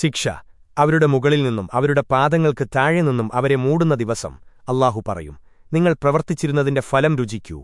ശിക്ഷ അവരുടെ മുകളിൽ നിന്നും അവരുടെ പാദങ്ങൾക്ക് താഴെ നിന്നും അവരെ മൂടുന്ന ദിവസം അല്ലാഹു പറയും നിങ്ങൾ പ്രവർത്തിച്ചിരുന്നതിന്റെ ഫലം രുചിക്കൂ.